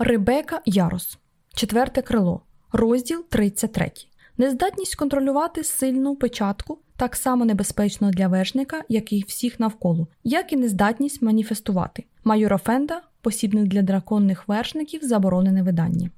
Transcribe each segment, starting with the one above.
Ребека Ярос, четверте крило, розділ 33. Нездатність контролювати сильну печатку так само небезпечно для вершника, як і всіх навколо, як і нездатність маніфестувати. Майора Фенда, посібник для драконних вершників, заборонене видання.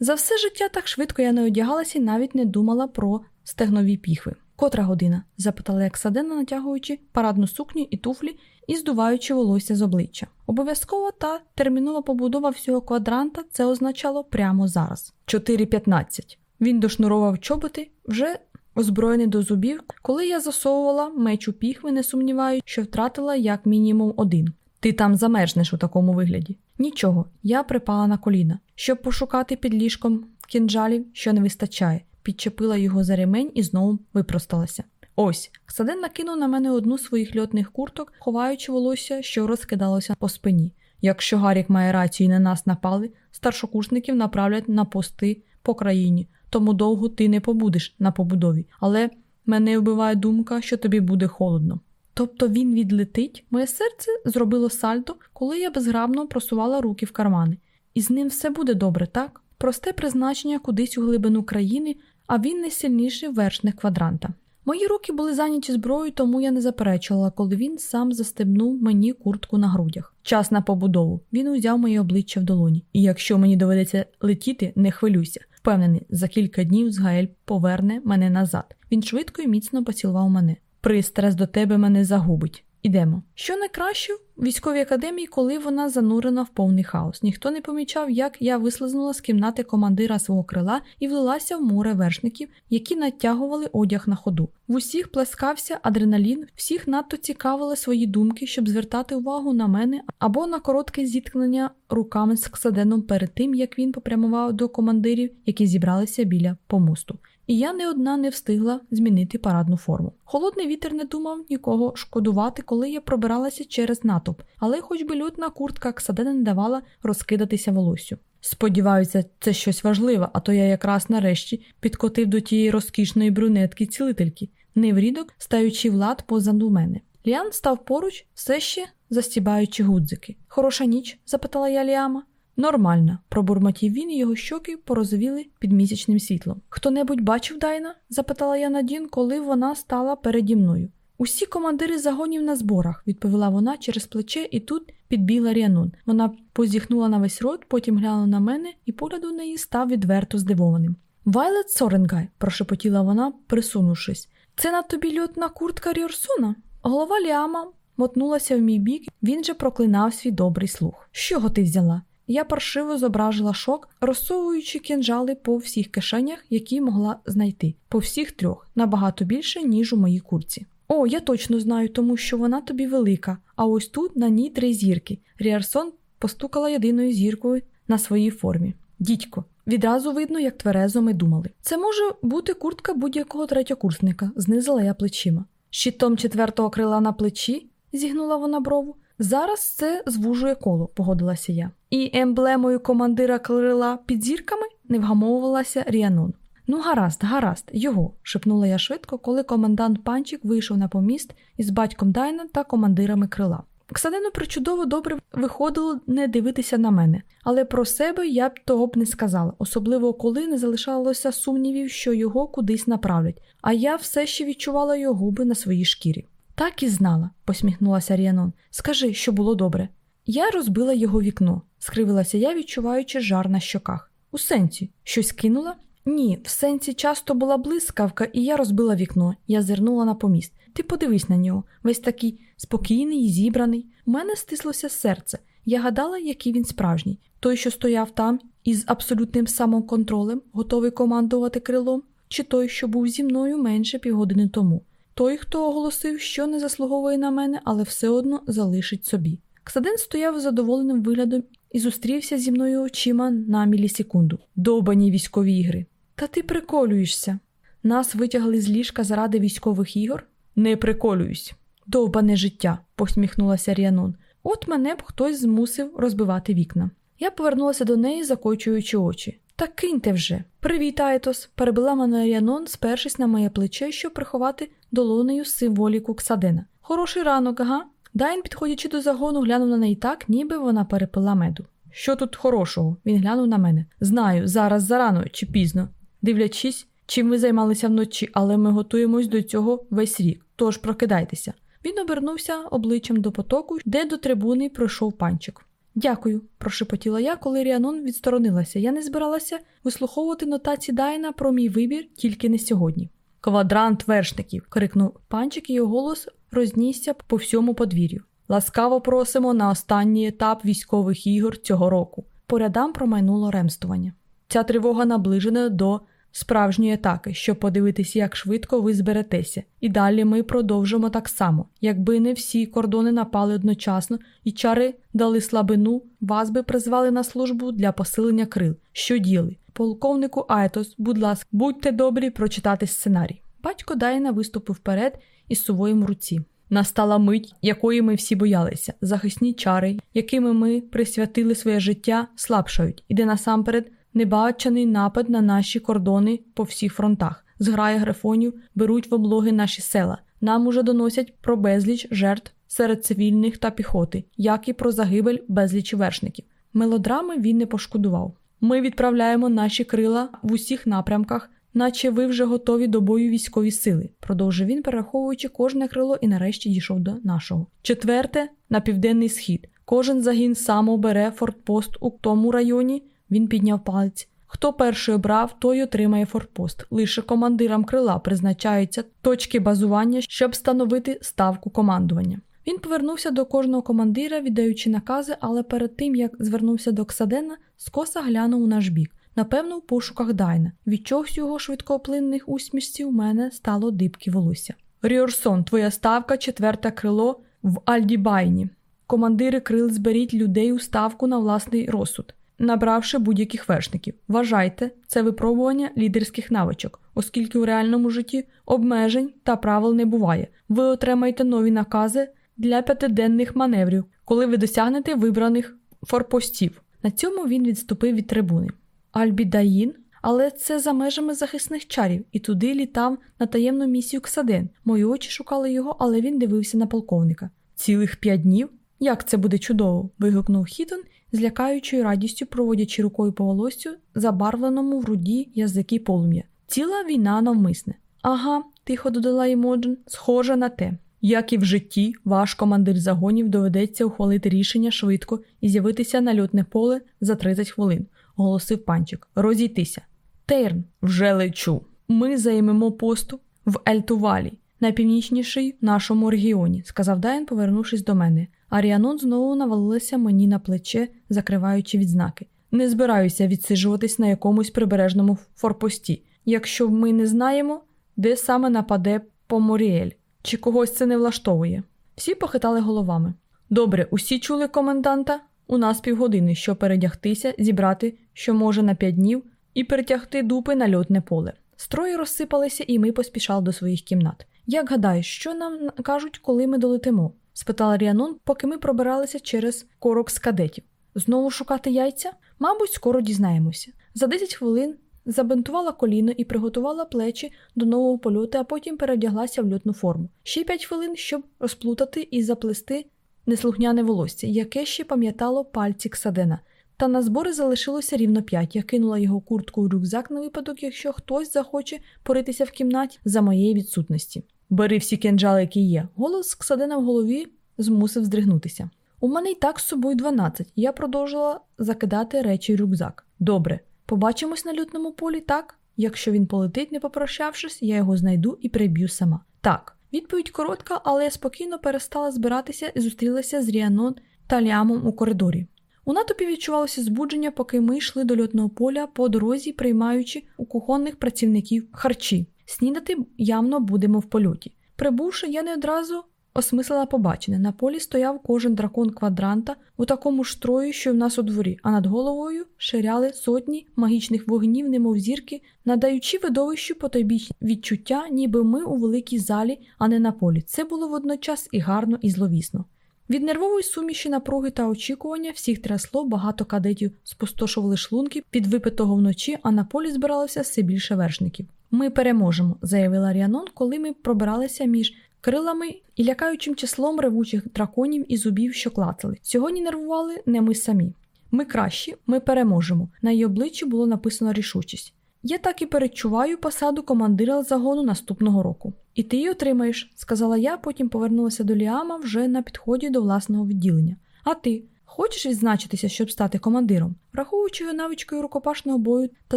За все життя так швидко я не одягалася і навіть не думала про стегнові піхви. Котра година? запитала Ексадена, натягуючи парадну сукню і туфлі і здуваючи волосся з обличчя. Обов'язкова та термінова побудова всього квадранта це означало прямо зараз. 4.15. Він дошнуровав чоботи, вже озброєний до зубів, коли я засовувала меч у піхви, не сумніваю, що втратила як мінімум один. Ти там замерзнеш у такому вигляді. Нічого, я припала на коліна, щоб пошукати під ліжком кінжалів, що не вистачає, підчепила його за ремень і знову випросталася. Ось, Ксаден накинув на мене одну з своїх льотних курток, ховаючи волосся, що розкидалося по спині. Якщо Гарік має рацію і на нас напали, старшокурсників направлять на пости по країні, тому довго ти не побудеш на побудові, але мене вбиває думка, що тобі буде холодно. Тобто він відлетить, моє серце зробило сальто, коли я безграбно просувала руки в кармани. І з ним все буде добре, так? Просте призначення кудись у глибину країни, а він найсильніший вершник квадранта. Мої руки були зайняті зброєю, тому я не заперечувала, коли він сам застебнув мені куртку на грудях. Час на побудову. Він узяв моє обличчя в долоні. І якщо мені доведеться летіти, не хвилюйся. Впевнений, за кілька днів Згаель поверне мене назад. Він швидко і міцно поцілував мене. Пристрас до тебе мене загубить. Ідемо. Що найкраще військовій академії, коли вона занурена в повний хаос. Ніхто не помічав, як я вислизнула з кімнати командира свого крила і влилася в море вершників, які натягували одяг на ходу. В усіх плескався адреналін, всіх надто цікавили свої думки, щоб звертати увагу на мене або на коротке зіткнення руками з Ксаденом перед тим, як він попрямував до командирів, які зібралися біля помосту і я не одна не встигла змінити парадну форму. Холодний вітер не думав нікого шкодувати, коли я пробиралася через натовп, але хоч би льотна куртка Ксадена не давала розкидатися волоссю. Сподіваюся, це щось важливе, а то я якраз нарешті підкотив до тієї розкішної брюнетки цілительки, неврідок стаючи влад позаду мене. Ліан став поруч, все ще застібаючи гудзики. Хороша ніч? запитала я Ліама. Нормально, пробурмотів він і його щоки порозовіли під місячним світлом. Хто небудь бачив Дайна? запитала я Надін, коли вона стала переді мною. Усі командири загонів на зборах, відповіла вона через плече, і тут підбігла Ріанун. Вона позіхнула на весь рот, потім глянула на мене, і погляд у неї став відверто здивованим. Вайлет Соренгай, прошепотіла вона, присунувшись. Це на тобі льотна куртка Ріорсона? Голова Ліама мотнулася в мій бік, він же проклинав свій добрий слух. З чого ти взяла? Я паршиво зображила шок, розсовуючи кінжали по всіх кишенях, які могла знайти, по всіх трьох, набагато більше, ніж у моїй курці. О, я точно знаю, тому що вона тобі велика, а ось тут на ній три зірки. Ріарсон постукала єдиною зіркою на своїй формі. Дідько, відразу видно, як тверезо ми думали. Це може бути куртка будь-якого третьокурсника, знизила я плечима. Щитом четвертого крила на плечі, зігнула вона брову. Зараз це звужує коло, погодилася я. І емблемою командира крила під зірками не вгамовувалася Ріанон. Ну, гаразд, гаразд, його, шепнула я швидко, коли комендант панчик вийшов на поміст із батьком Дайна та командирами крила. Ксадену причудово добре виходило не дивитися на мене, але про себе я б того б не сказала, особливо коли не залишалося сумнівів, що його кудись направлять, а я все ще відчувала його губи на своїй шкірі. Так і знала, посміхнулася Ріанон. Скажи, що було добре. Я розбила його вікно, скривилася я, відчуваючи жар на щоках. У сенсі, щось кинула? Ні, в сенсі часто була блискавка, і я розбила вікно. Я зирнула на поміст. Ти подивись на нього, весь такий спокійний і зібраний. У мене стислося серце. Я гадала, який він справжній. Той, що стояв там із абсолютним самоконтролем, готовий командувати крилом, чи той, що був зі мною менше півгодини тому. Той, хто оголосив, що не заслуговує на мене, але все одно залишить собі. Ксаден стояв задоволеним виглядом і зустрівся зі мною очима на мілісекунду. Довбані військові ігри. Та ти приколюєшся. Нас витягли з ліжка заради військових ігор? Не приколююсь. Довбане життя, посміхнулася Ріанон. От мене б хтось змусив розбивати вікна. Я повернулася до неї, закочуючи очі. Та киньте вже. Привіт, Айтос, перебила мене Ріанон, спершись на моє плече, щоб приховати долонею символіку Ксадена. Хороший ранок, ага. Дайн, підходячи до загону, глянув на неї так, ніби вона перепила меду. Що тут хорошого? Він глянув на мене. Знаю, зараз зарано чи пізно. Дивлячись, чим ви займалися вночі, але ми готуємось до цього весь рік. Тож прокидайтеся. Він обернувся обличчям до потоку, де до трибуни пройшов панчик. Дякую, прошепотіла я, коли Ріанон відсторонилася. Я не збиралася вислуховувати нотації Дайна про мій вибір тільки не сьогодні. Квадрант вершників. крикнув панчик, і його голос рознісся по всьому подвір'ю. Ласкаво просимо на останній етап військових ігор цього року. По рядам промайнуло ремствування. Ця тривога наближена до справжньої атаки, щоб подивитися, як швидко ви зберетеся. І далі ми продовжимо так само. Якби не всі кордони напали одночасно і чари дали слабину, вас би призвали на службу для посилення крил. Що діли? Полковнику Айтос, будь ласка, будьте добрі прочитати сценарій. Батько Дайна виступив вперед із сувоєм руці. Настала мить, якої ми всі боялися. Захисні чари, якими ми присвятили своє життя, слабшають, іде насамперед небачений напад на наші кордони по всіх фронтах. Зграє грифонів беруть в облоги наші села. Нам уже доносять про безліч жертв серед цивільних та піхоти, як і про загибель безліч вершників. Мелодрами він не пошкодував. Ми відправляємо наші крила в усіх напрямках, наче ви вже готові до бою військові сили, продовжив він, перераховуючи кожне крило і нарешті дійшов до нашого. Четверте на південний схід. Кожен загін сам обере фортпост у тому районі. Він підняв палець. Хто перший обрав, той отримає фортпост. Лише командирам крила призначаються точки базування, щоб встановити ставку командування. Він повернувся до кожного командира, віддаючи накази, але перед тим як звернувся до Ксадена, скоса глянув у наш бік. Напевно, у пошуках Дайна. Від чогось його швидкоплинних усмішців у мене стало дибки волосся. Ріорсон, твоя ставка, четверте крило в Альдібайні. Командири крил зберіть людей у ставку на власний розсуд набравши будь-яких вершників. Вважайте, це випробування лідерських навичок, оскільки у реальному житті обмежень та правил не буває. Ви отримаєте нові накази для п'ятиденних маневрів, коли ви досягнете вибраних форпостів. На цьому він відступив від трибуни. Альбідаїн, але це за межами захисних чарів, і туди літав на таємну місію Ксаден. Мої очі шукали його, але він дивився на полковника. Цілих п'ять днів? Як це буде чудово! вигукнув Хітон з лякаючою радістю проводячи рукою по волоссю, забарвленому в руді язики полум'я. Ціла війна навмисне. Ага, тихо додала Імоджен, схожа на те. Як і в житті, ваш командир загонів доведеться ухвалити рішення швидко і з'явитися на льотне поле за 30 хвилин, оголосив панчик. Розійтися. Тейрн, вже лечу. Ми займемо посту в Ельтувалі, найпівнічніший в нашому регіоні, сказав Дайн, повернувшись до мене. Аріанон знову навалилася мені на плече, закриваючи відзнаки. Не збираюся відсиджуватись на якомусь прибережному форпості, якщо ми не знаємо, де саме нападе Поморіель, чи когось це не влаштовує. Всі похитали головами. Добре, усі чули коменданта? У нас півгодини, щоб передягтися, зібрати, що може на п'ять днів, і перетягти дупи на льотне поле. Строї розсипалися, і ми поспішали до своїх кімнат. Як гадаєш, що нам кажуть, коли ми долетимо? Спитала Ріанон, поки ми пробиралися через корок з кадетів. Знову шукати яйця? Мабуть, скоро дізнаємося. За 10 хвилин забинтувала коліно і приготувала плечі до нового польоту, а потім переодяглася в льотну форму. Ще 5 хвилин, щоб розплутати і заплести неслухняне волосся, яке ще пам'ятало пальці Ксадена. Та на збори залишилося рівно п'ять. Я кинула його куртку у рюкзак на випадок, якщо хтось захоче поритися в кімнаті за моєї відсутності. Бери всі кинджали, які є. Голос Ксадена в голові змусив здригнутися. У мене й так з собою 12. Я продовжила закидати речі рюкзак. Добре, побачимось на лютному полі, так? Якщо він полетить, не попрощавшись, я його знайду і приб'ю сама. Так, відповідь коротка, але я спокійно перестала збиратися і зустрілася з Ріанон та Лямом у коридорі. У натопі відчувалося збудження, поки ми йшли до льотного поля по дорозі, приймаючи у кухонних працівників харчі. Снідати явно будемо в польоті. Прибувши, я не одразу осмислила побачене. На полі стояв кожен дракон квадранта у такому ж строю, що в нас у дворі, а над головою ширяли сотні магічних вогнів, немов зірки, надаючи видовищу потойбічні відчуття, ніби ми у великій залі, а не на полі. Це було водночас і гарно, і зловісно. Від нервової суміші напруги та очікування всіх трясло, багато кадетів спустошували шлунки під випитого вночі, а на полі збиралося все більше вершників. Ми переможемо, заявила Ріанон, коли ми пробиралися між крилами і лякаючим числом ревучих драконів і зубів, що клацали. Сьогодні нервували не ми самі. Ми кращі, ми переможемо. На її обличчі було написано рішучість. Я так і перечуваю посаду командира загону наступного року. І ти її отримаєш, сказала я, потім повернулася до Ліама вже на підході до власного відділення. А ти хочеш відзначитися, щоб стати командиром? Враховуючи його навичкою рукопашного бою та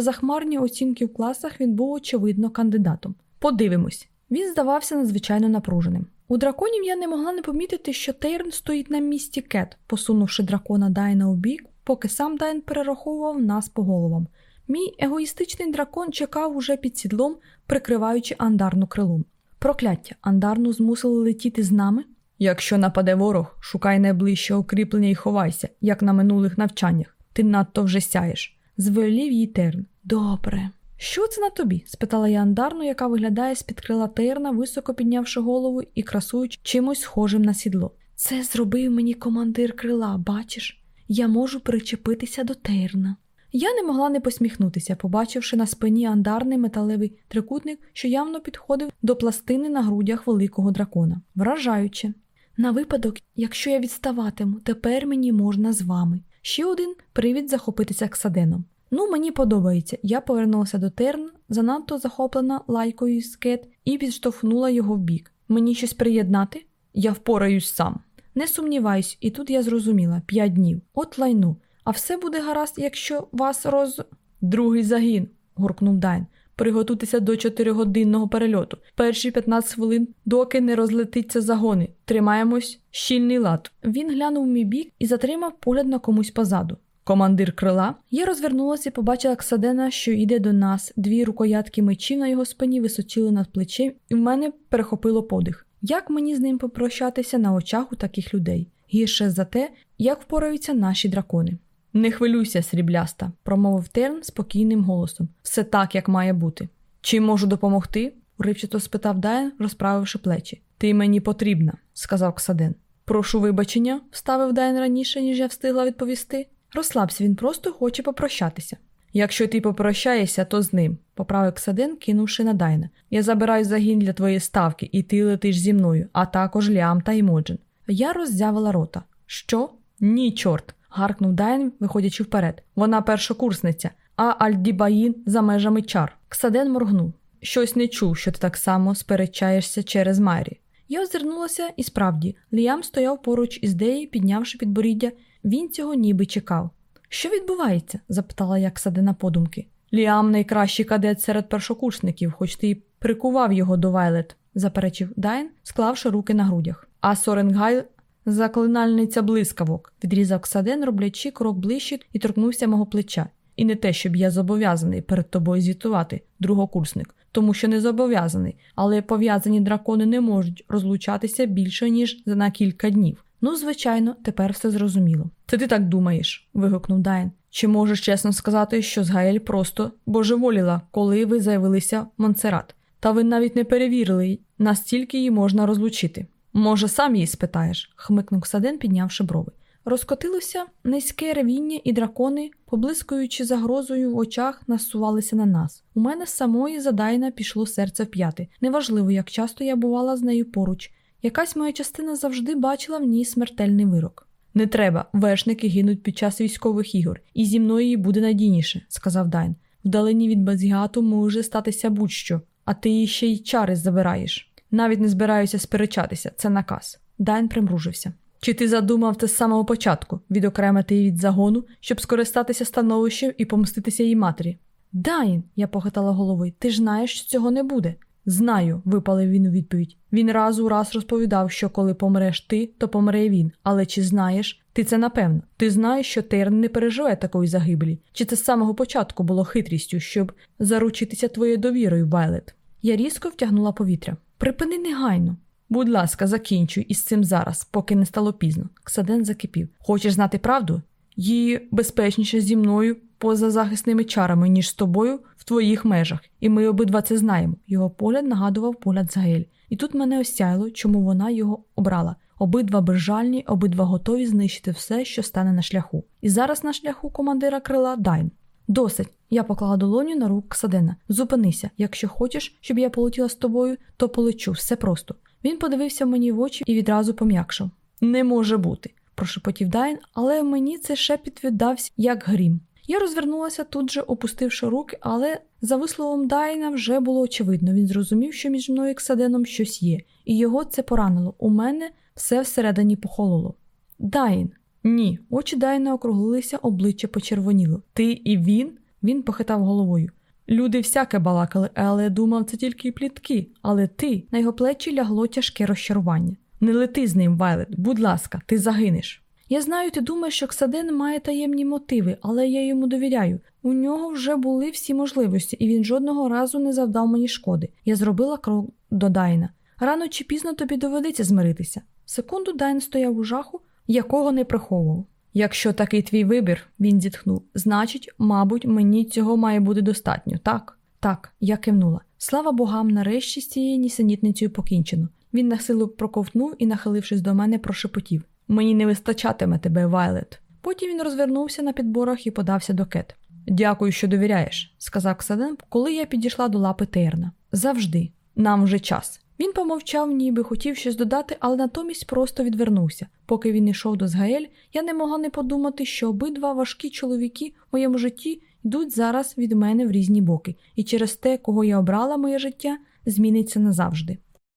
захмарні оцінки в класах, він був очевидно кандидатом. Подивимось. Він здавався надзвичайно напруженим. У драконів я не могла не помітити, що Тейрн стоїть на місці кет, посунувши дракона Дайна у бік, поки сам Дайн перераховував нас по головам. Мій егоїстичний дракон чекав уже під сідлом, прикриваючи андарну крилом. Прокляття, андарну змусили летіти з нами. Якщо нападе ворог, шукай найближче укріплення і ховайся, як на минулих навчаннях. Ти надто вже сяєш. Звелів їй Терн. Добре. Що це на тобі? спитала я андарну, яка виглядає з-під крила Терна, високо піднявши голову і красуючи чимось схожим на сідло. Це зробив мені командир крила, бачиш? Я можу причепитися до Терна. Я не могла не посміхнутися, побачивши на спині андарний металевий трикутник, що явно підходив до пластини на грудях великого дракона. Вражаюче. На випадок, якщо я відставатиму, тепер мені можна з вами. Ще один привід захопитися Ксаденом. Ну, мені подобається. Я повернулася до Терн, занадто захоплена лайкою з кет, і підштовхнула його в бік. Мені щось приєднати? Я впораюсь сам. Не сумніваюсь, і тут я зрозуміла п'ять днів. От лайну. А все буде гаразд, якщо вас роз. Другий загін, гуркнув Дайн. Приготуйтеся до чотиригодинного перельоту. Перші 15 хвилин, доки не розлетиться загони. Тримаємось, щільний лад. Він глянув мій бік і затримав погляд на комусь позаду. Командир крила. Я розвернулася і побачила Ксадена, що йде до нас. Дві рукоятки мечів на його спині височили над плечем, і в мене перехопило подих. Як мені з ним попрощатися на очах у таких людей? Гірше за те, як впораються наші дракони. Не хвилюйся, срібляста, промовив Терн спокійним голосом. Все так, як має бути. Чим можу допомогти? уривчато спитав Дайан, розправивши плечі. Ти мені потрібна, сказав Ксаден. Прошу вибачення, вставив Дайн раніше, ніж я встигла відповісти. Розслабся, він просто хоче попрощатися. Якщо ти попрощаєшся, то з ним, поправив Ксаден, кинувши на Дайна. Я забираю загін для твоєї ставки, і ти летиш зі мною, а також Лям та Імоджен. Я роззявила рота. Що? Ні, чорт, гаркнув Дайн, виходячи вперед. Вона першокурсниця, а Альдібаїн за межами чар. Ксаден моргнув. Щось не чув, що ти так само сперечаєшся через Майрі. Я озирнулася, і справді, Ліам стояв поруч із Деї, піднявши підборіддя, він цього ніби чекав. Що відбувається? запитала я Ксадена подумки. Ліам найкращий кадет серед першокурсників, хоч ти й прикував його до Вайлет, заперечив Дайн, склавши руки на грудях. А Соренгайл Заклинальниця блискавок, відрізав Ксаден, роблячи крок ближче і торкнувся мого плеча. І не те, щоб я зобов'язаний перед тобою звітувати, другокурсник, тому що не зобов'язаний, але пов'язані дракони не можуть розлучатися більше, ніж за на кілька днів. Ну, звичайно, тепер все зрозуміло. Це ти так думаєш? вигукнув Дайн. Чи можеш чесно сказати, що Згаель просто божеволіла, коли ви заявилися в Монсерат? Та ви навіть не перевірили, настільки її можна розлучити. Може, сам її спитаєш, хмикнув Ксаден, піднявши брови. Розкотилося низьке ревіння, і дракони, поблискуючи загрозою в очах, насувалися на нас. У мене самої задайна пішло серце в п'яти. Неважливо, як часто я бувала з нею поруч. Якась моя частина завжди бачила в ній смертельний вирок. Не треба, вершники гинуть під час військових ігор, і зі мною їй буде надійніше, сказав Дайн. Вдалині від Базгіату може статися будь-що, а ти її ще й чари забираєш. Навіть не збираюся сперечатися, це наказ. Дайн примружився. Чи ти задумав це з самого початку відокремити її від загону, щоб скористатися становищем і помститися її матері? Дайн, я похитала головою, ти ж знаєш, що цього не буде. Знаю, випалив він у відповідь. Він раз у раз розповідав, що коли помреш ти, то помре він. Але чи знаєш, ти це напевно? Ти знаєш, що Терн не переживе такої загибелі? Чи це з самого початку було хитрістю, щоб заручитися твоєю довірою, Вайлет? Я різко втягнула повітря. Припини негайно. Будь ласка, закінчуй із цим зараз, поки не стало пізно. Ксаден закипів. Хочеш знати правду? Її безпечніше зі мною поза захисними чарами, ніж з тобою в твоїх межах, і ми обидва це знаємо. Його погляд нагадував погляд Загель. І тут мене осяяло, чому вона його обрала. Обидва безжальні, обидва готові знищити все, що стане на шляху. І зараз на шляху командира крила Дайн. Досить. Я поклала долоню на руку Ксадена. Зупинися. Якщо хочеш, щоб я полетіла з тобою, то полечу, все просто. Він подивився мені в очі і відразу пом'якшав. Не може бути. прошепотів Дайн, але мені це шепіт віддався як грім. Я розвернулася тут же, опустивши руки, але за висловом Дайна вже було очевидно. Він зрозумів, що між мною і Ксаденом щось є, і його це поранило. У мене все всередині похололо. Дайн. Ні, очі Дайна округлилися, обличчя почервоніло. Ти і він? Він похитав головою. Люди всяке балакали, але думав, це тільки плітки. Але ти на його плечі лягло тяжке розчарування. Не лети з ним, Вайлет, будь ласка, ти загинеш. Я знаю, ти думаєш, що Ксаден має таємні мотиви, але я йому довіряю. У нього вже були всі можливості, і він жодного разу не завдав мені шкоди. Я зробила крок до Дайна. Рано чи пізно тобі доведеться змиритися. Секунду Дайн стояв у жаху, якого не приховував. Якщо такий твій вибір, він зітхнув, значить, мабуть, мені цього має бути достатньо, так? Так, я кивнула. Слава богам, нарешті з цією нісенітницею покінчено. Він на силу проковтнув і, нахилившись до мене, прошепотів Мені не вистачатиме тебе, Вайлет. Потім він розвернувся на підборах і подався до кет. Дякую, що довіряєш, сказав Ксаден, коли я підійшла до лапи Терна. Завжди, нам вже час. Він помовчав, ніби хотів щось додати, але натомість просто відвернувся. Поки він йшов до Згаель, я не могла не подумати, що обидва важкі чоловіки в моєму житті йдуть зараз від мене в різні боки, і через те, кого я обрала моє життя, зміниться назавжди.